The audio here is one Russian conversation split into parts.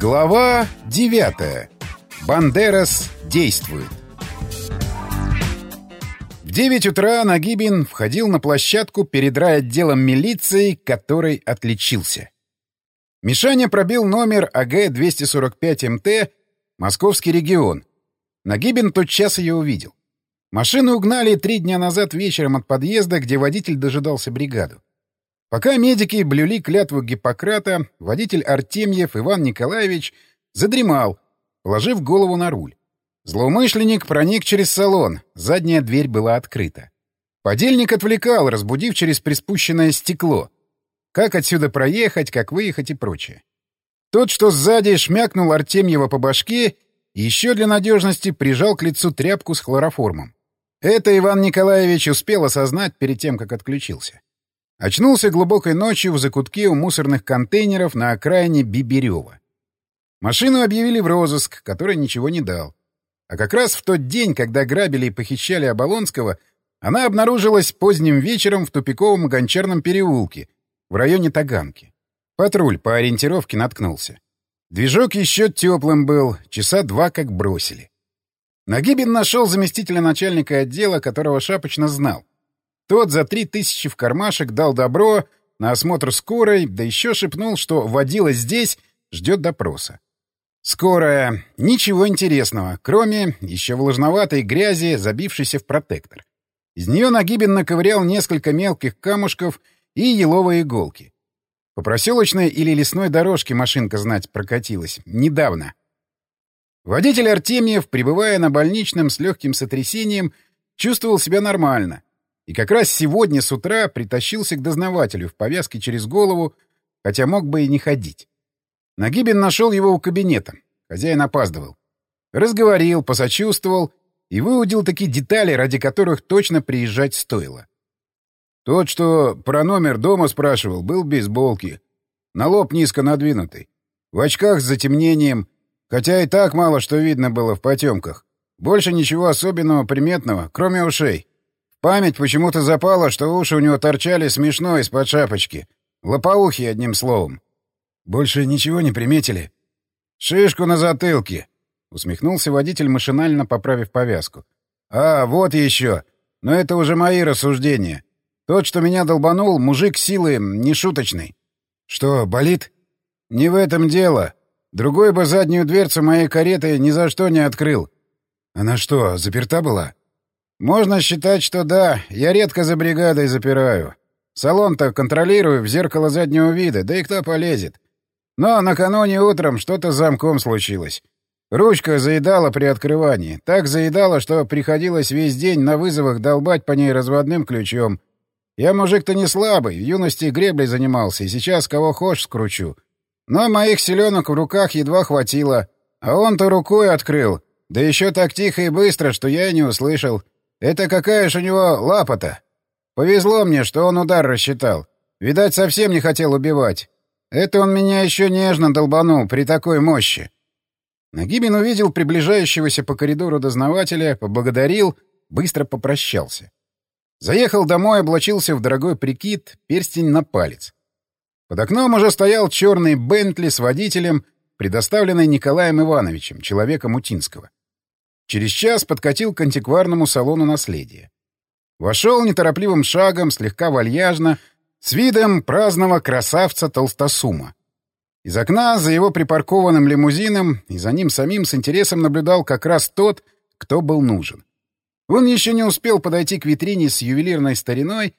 Глава 9. Бандерас действует. В 9 утра Нагибин входил на площадку перед райотделом милиции, который отличился. Мишаня пробил номер АГ-245МТ «Московский регион». Нагибин тотчас ее увидел. Машину угнали три дня назад вечером от подъезда, где водитель дожидался бригаду. Пока медики блюли клятву Гиппократа, водитель Артемьев Иван Николаевич задремал, положив голову на руль. Злоумышленник проник через салон, задняя дверь была открыта. Подельник отвлекал, разбудив через приспущенное стекло. Как отсюда проехать, как выехать и прочее. Тот, что сзади, шмякнул Артемьева по башке и еще для надежности прижал к лицу тряпку с хлороформом. Это Иван Николаевич успел осознать перед тем, как отключился. Очнулся глубокой ночью в закутке у мусорных контейнеров на окраине Биберева. Машину объявили в розыск, который ничего не дал. А как раз в тот день, когда грабили и похищали Оболонского, она обнаружилась поздним вечером в тупиковом гончарном переулке в районе Таганки. Патруль по ориентировке наткнулся. Движок еще теплым был, часа два как бросили. Нагибин нашел заместителя начальника отдела, которого шапочно знал. Тот за три тысячи в кармашек дал добро на осмотр скорой, да еще шепнул, что водила здесь, ждет допроса. Скорая. Ничего интересного, кроме еще влажноватой грязи, забившейся в протектор. Из нее Нагибин наковырял несколько мелких камушков и еловые иголки. По проселочной или лесной дорожке машинка знать прокатилась. Недавно. Водитель Артемьев, пребывая на больничном с легким сотрясением, чувствовал себя нормально — и как раз сегодня с утра притащился к дознавателю в повязке через голову, хотя мог бы и не ходить. Нагибин нашел его у кабинета. Хозяин опаздывал. Разговорил, посочувствовал и выудил такие детали, ради которых точно приезжать стоило. Тот, что про номер дома спрашивал, был без болки. На лоб низко надвинутый. В очках с затемнением, хотя и так мало что видно было в потемках. Больше ничего особенного приметного, кроме ушей. Память почему-то запала, что уши у него торчали смешно из-под шапочки. Лопоухий, одним словом. Больше ничего не приметили. «Шишку на затылке», — усмехнулся водитель, машинально поправив повязку. «А, вот еще. Но это уже мои рассуждения. Тот, что меня долбанул, мужик силы нешуточный». «Что, болит?» «Не в этом дело. Другой бы заднюю дверцу моей кареты ни за что не открыл». «Она что, заперта была?» «Можно считать, что да. Я редко за бригадой запираю. Салон-то контролирую в зеркало заднего вида, да и кто полезет. Но накануне утром что-то с замком случилось. Ручка заедала при открывании. Так заедала, что приходилось весь день на вызовах долбать по ней разводным ключом. Я мужик-то не слабый, в юности греблей занимался, и сейчас кого хочешь скручу. Но моих селенок в руках едва хватило. А он-то рукой открыл. Да еще так тихо и быстро, что я и не услышал. Это какая ж у него лапа-то? Повезло мне, что он удар рассчитал. Видать, совсем не хотел убивать. Это он меня еще нежно долбанул при такой мощи. Нагибин увидел приближающегося по коридору дознавателя, поблагодарил, быстро попрощался. Заехал домой, облачился в дорогой прикид, перстень на палец. Под окном уже стоял черный Бентли с водителем, предоставленный Николаем Ивановичем, человеком Утинского. Через час подкатил к антикварному салону наследия. Вошел неторопливым шагом, слегка вальяжно, с видом праздного красавца Толстосума. Из окна за его припаркованным лимузином и за ним самим с интересом наблюдал как раз тот, кто был нужен. Он еще не успел подойти к витрине с ювелирной стариной,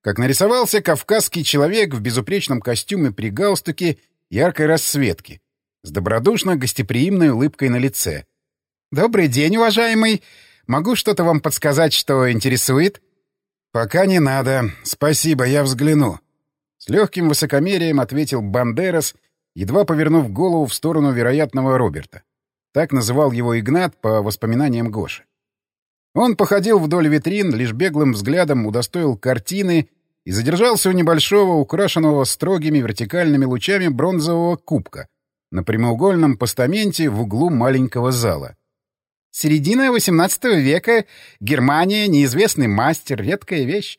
как нарисовался кавказский человек в безупречном костюме при галстуке яркой расцветки, с добродушно-гостеприимной улыбкой на лице — «Добрый день, уважаемый. Могу что-то вам подсказать, что интересует?» «Пока не надо. Спасибо, я взгляну». С легким высокомерием ответил Бандерас, едва повернув голову в сторону вероятного Роберта. Так называл его Игнат по воспоминаниям Гоши. Он походил вдоль витрин, лишь беглым взглядом удостоил картины и задержался у небольшого, украшенного строгими вертикальными лучами бронзового кубка на прямоугольном постаменте в углу маленького зала. Середина XVIII века, Германия, неизвестный мастер, редкая вещь.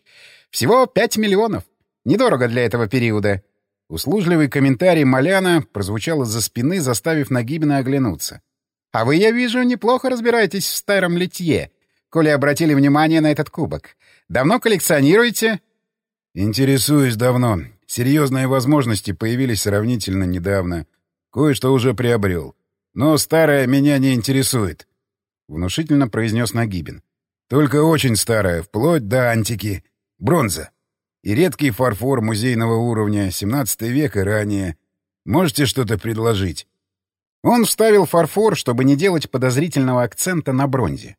Всего 5 миллионов. Недорого для этого периода. Услужливый комментарий Маляна прозвучал из-за спины, заставив Нагибина оглянуться. «А вы, я вижу, неплохо разбираетесь в старом литье, коли обратили внимание на этот кубок. Давно коллекционируете?» «Интересуюсь давно. Серьезные возможности появились сравнительно недавно. Кое-что уже приобрел. Но старое меня не интересует», — внушительно произнес Нагибин. «Только очень старое, вплоть до антики. Бронза. И редкий фарфор музейного уровня, 17 век и ранее. Можете что-то предложить?» Он вставил фарфор, чтобы не делать подозрительного акцента на бронзе.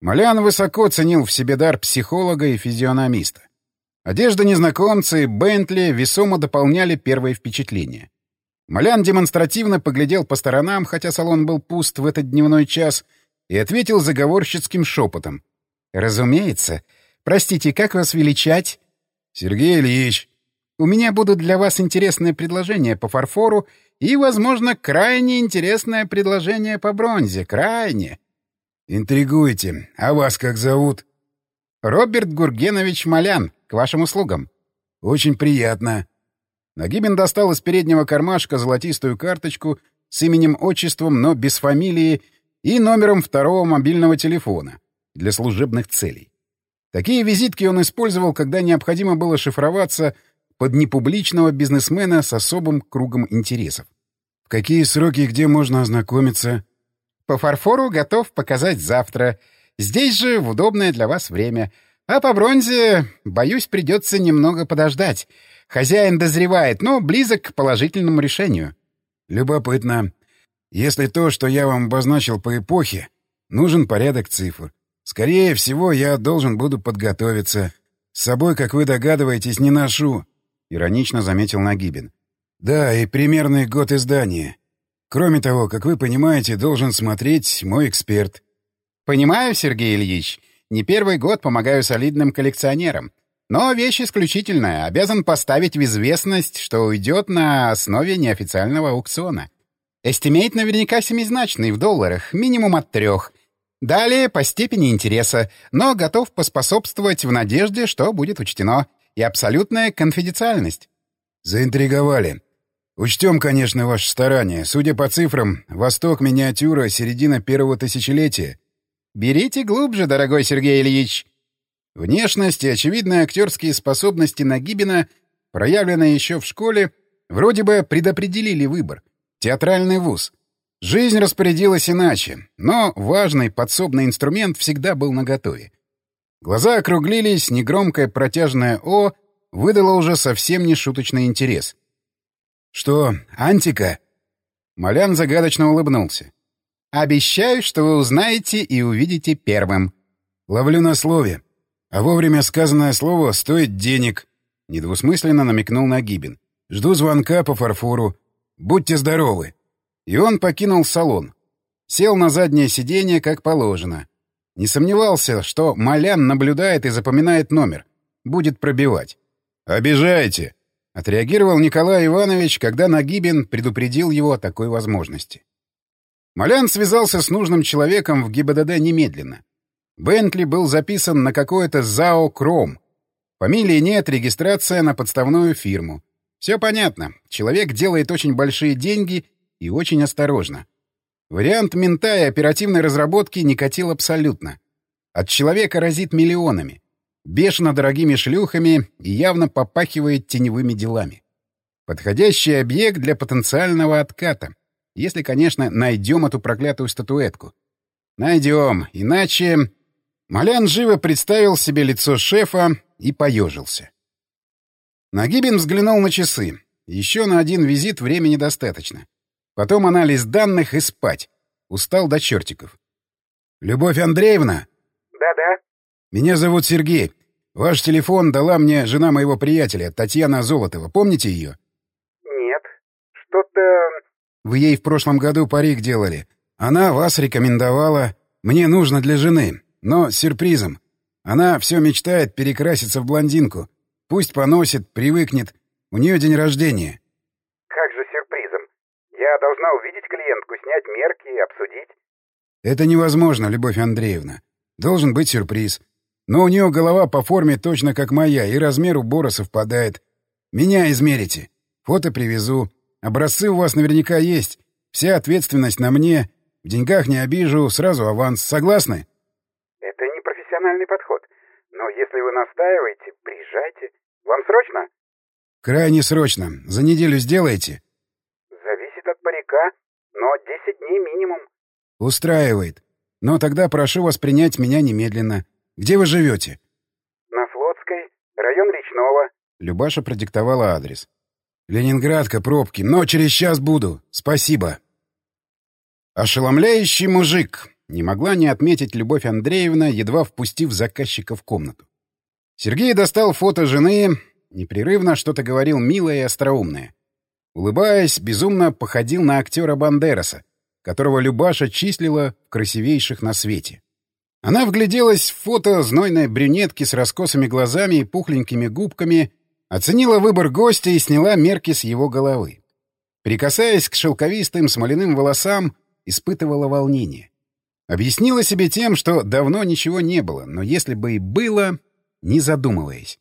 Малян высоко ценил в себе дар психолога и физиономиста. Одежда незнакомца и Бентли весомо дополняли первое впечатление. Малян демонстративно поглядел по сторонам, хотя салон был пуст в этот дневной час, и ответил заговорщицким шепотом. «Разумеется. Простите, как вас величать?» «Сергей Ильич». «У меня будут для вас интересные предложения по фарфору и, возможно, крайне интересное предложение по бронзе. Крайне». «Интригуете. А вас как зовут?» «Роберт Гургенович Малян. К вашим услугам». «Очень приятно». Нагибин достал из переднего кармашка золотистую карточку с именем-отчеством, но без фамилии, и номером второго мобильного телефона для служебных целей. Такие визитки он использовал, когда необходимо было шифроваться под непубличного бизнесмена с особым кругом интересов. «В какие сроки и где можно ознакомиться?» «По фарфору готов показать завтра. Здесь же в удобное для вас время. А по бронзе, боюсь, придется немного подождать. Хозяин дозревает, но близок к положительному решению». «Любопытно. Если то, что я вам обозначил по эпохе, нужен порядок цифр. Скорее всего, я должен буду подготовиться. С собой, как вы догадываетесь, не ношу», — иронично заметил Нагибин. «Да, и примерный год издания. Кроме того, как вы понимаете, должен смотреть мой эксперт». «Понимаю, Сергей Ильич. Не первый год помогаю солидным коллекционерам. Но вещь исключительная. Обязан поставить в известность, что уйдет на основе неофициального аукциона. Эстимейт наверняка семизначный в долларах, минимум от трех. Далее по степени интереса, но готов поспособствовать в надежде, что будет учтено. И абсолютная конфиденциальность. Заинтриговали. Учтем, конечно, ваше старание. Судя по цифрам, Восток миниатюра середина первого тысячелетия. Берите глубже, дорогой Сергей Ильич. Внешность и очевидные актерские способности Нагибина, проявленные еще в школе, вроде бы предопределили выбор. Театральный вуз. Жизнь распорядилась иначе, но важный подсобный инструмент всегда был наготове. Глаза округлились, негромкое протяжное «О» выдало уже совсем не шуточный интерес. «Что, антика?» Малян загадочно улыбнулся. «Обещаю, что вы узнаете и увидите первым». «Ловлю на слове. А вовремя сказанное слово стоит денег», — недвусмысленно намекнул Нагибин. «Жду звонка по фарфору. Будьте здоровы». И он покинул салон. Сел на заднее сиденье, как положено. Не сомневался, что Малян наблюдает и запоминает номер. Будет пробивать. «Обижаете!» — отреагировал Николай Иванович, когда Нагибин предупредил его о такой возможности. Малян связался с нужным человеком в ГИБДД немедленно. Бентли был записан на какое-то ЗАО «Кром». Фамилии нет, регистрация на подставную фирму. Все понятно. Человек делает очень большие деньги и очень осторожно. Вариант мента и оперативной разработки не катил абсолютно. От человека разит миллионами, бешено дорогими шлюхами и явно попахивает теневыми делами. Подходящий объект для потенциального отката. Если, конечно, найдем эту проклятую статуэтку. Найдем, иначе... Малян живо представил себе лицо шефа и поежился. Нагибин взглянул на часы. Еще на один визит времени достаточно. Потом анализ данных и спать. Устал до чертиков. «Любовь Андреевна?» «Да-да». «Меня зовут Сергей. Ваш телефон дала мне жена моего приятеля, Татьяна Золотова. Помните ее?» «Нет. Что-то...» «Вы ей в прошлом году парик делали. Она вас рекомендовала. Мне нужно для жены. Но с сюрпризом. Она все мечтает перекраситься в блондинку. Пусть поносит, привыкнет. У нее день рождения. Как же сюрпризом? Я должна увидеть клиентку, снять мерки и обсудить. Это невозможно, Любовь Андреевна. Должен быть сюрприз. Но у нее голова по форме точно как моя, и размер убора совпадает. Меня измерите. Фото привезу. Образцы у вас наверняка есть. Вся ответственность на мне. В деньгах не обижу, сразу аванс. Согласны? Это не профессиональный подход. Но если вы настаиваете, приезжайте. Вам срочно? Крайне срочно. За неделю сделаете? Зависит от парика, но 10 дней минимум. Устраивает. Но тогда прошу вас принять меня немедленно. Где вы живете? На Флотской, район Речного. Любаша продиктовала адрес. Ленинградка, пробки, но через час буду. Спасибо. Ошеломляющий мужик. Не могла не отметить Любовь Андреевна, едва впустив заказчика в комнату. Сергей достал фото жены, непрерывно что-то говорил милое и остроумное. Улыбаясь, безумно походил на актера Бандераса, которого Любаша числила в красивейших на свете. Она вгляделась в фото знойной брюнетки с раскосыми глазами и пухленькими губками — Оценила выбор гостя и сняла мерки с его головы. Прикасаясь к шелковистым смоляным волосам, испытывала волнение. Объяснила себе тем, что давно ничего не было, но если бы и было, не задумываясь.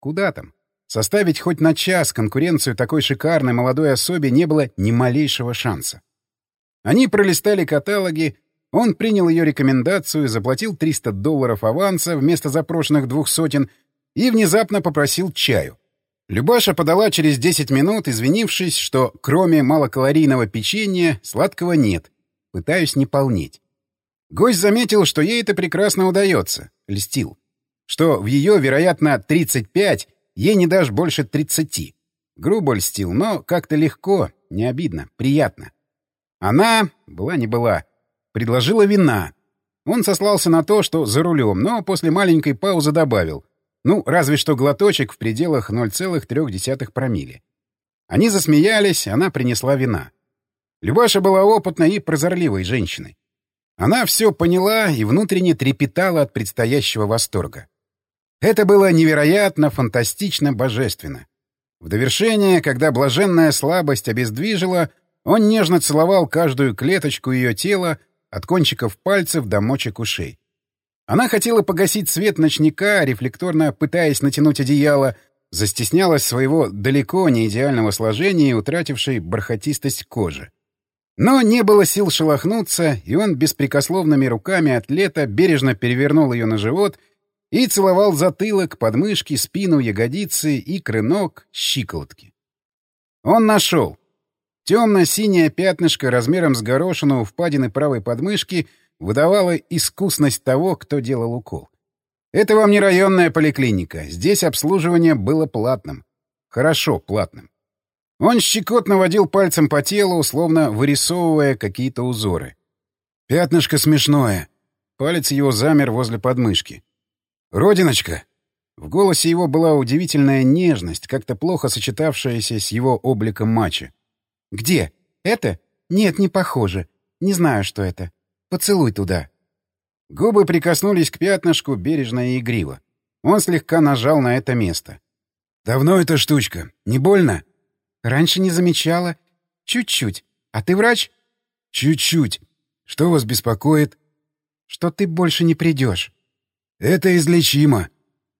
Куда там? Составить хоть на час конкуренцию такой шикарной молодой особе не было ни малейшего шанса. Они пролистали каталоги, он принял ее рекомендацию, заплатил 300 долларов аванса вместо запрошенных двух сотен и внезапно попросил чаю. Любаша подала через 10 минут, извинившись, что кроме малокалорийного печенья сладкого нет. Пытаюсь не полнеть. Гость заметил, что ей это прекрасно удается. Льстил. Что в ее, вероятно, 35 ей не дашь больше 30. Грубо льстил, но как-то легко, не обидно, приятно. Она, была не была, предложила вина. Он сослался на то, что за рулем, но после маленькой паузы добавил. Ну, разве что глоточек в пределах 0,3 промилле. Они засмеялись, она принесла вина. Любаша была опытной и прозорливой женщиной. Она все поняла и внутренне трепетала от предстоящего восторга. Это было невероятно, фантастично, божественно. В довершение, когда блаженная слабость обездвижила, он нежно целовал каждую клеточку ее тела, от кончиков пальцев до мочек ушей. Она хотела погасить свет ночника, рефлекторно пытаясь натянуть одеяло, застеснялась своего далеко не идеального сложения и утратившей бархатистость кожи. Но не было сил шелохнуться, и он беспрекословными руками атлета бережно перевернул ее на живот и целовал затылок, подмышки, спину, ягодицы, икры ног, щиколотки. Он нашел. Темно-синее пятнышко размером с горошину у впадины правой подмышки — выдавала искусность того, кто делал укол. Это вам не районная поликлиника. Здесь обслуживание было платным. Хорошо платным. Он щекотно водил пальцем по телу, словно вырисовывая какие-то узоры. Пятнышко смешное. Палец его замер возле подмышки. «Родиночка!» В голосе его была удивительная нежность, как-то плохо сочетавшаяся с его обликом мача. «Где? Это? Нет, не похоже. Не знаю, что это. Поцелуй туда». Губы прикоснулись к пятнышку бережно и игриво. Он слегка нажал на это место. «Давно эта штучка? Не больно?» «Раньше не замечала. Чуть-чуть. А ты врач?» «Чуть-чуть. Что вас беспокоит?» «Что ты больше не придешь». «Это излечимо».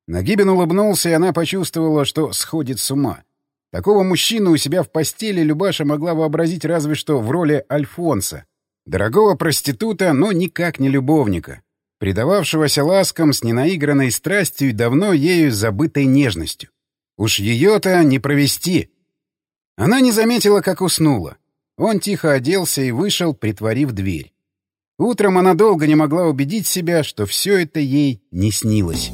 Нагибин улыбнулся, и она почувствовала, что сходит с ума. Такого мужчину у себя в постели Любаша могла вообразить разве что в роли Альфонса, Дорогого проститута, но никак не любовника, предававшегося ласкам с ненаигранной страстью и давно ею забытой нежностью. Уж ее-то не провести. Она не заметила, как уснула. Он тихо оделся и вышел, притворив дверь. Утром она долго не могла убедить себя, что все это ей не снилось.